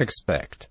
Expect.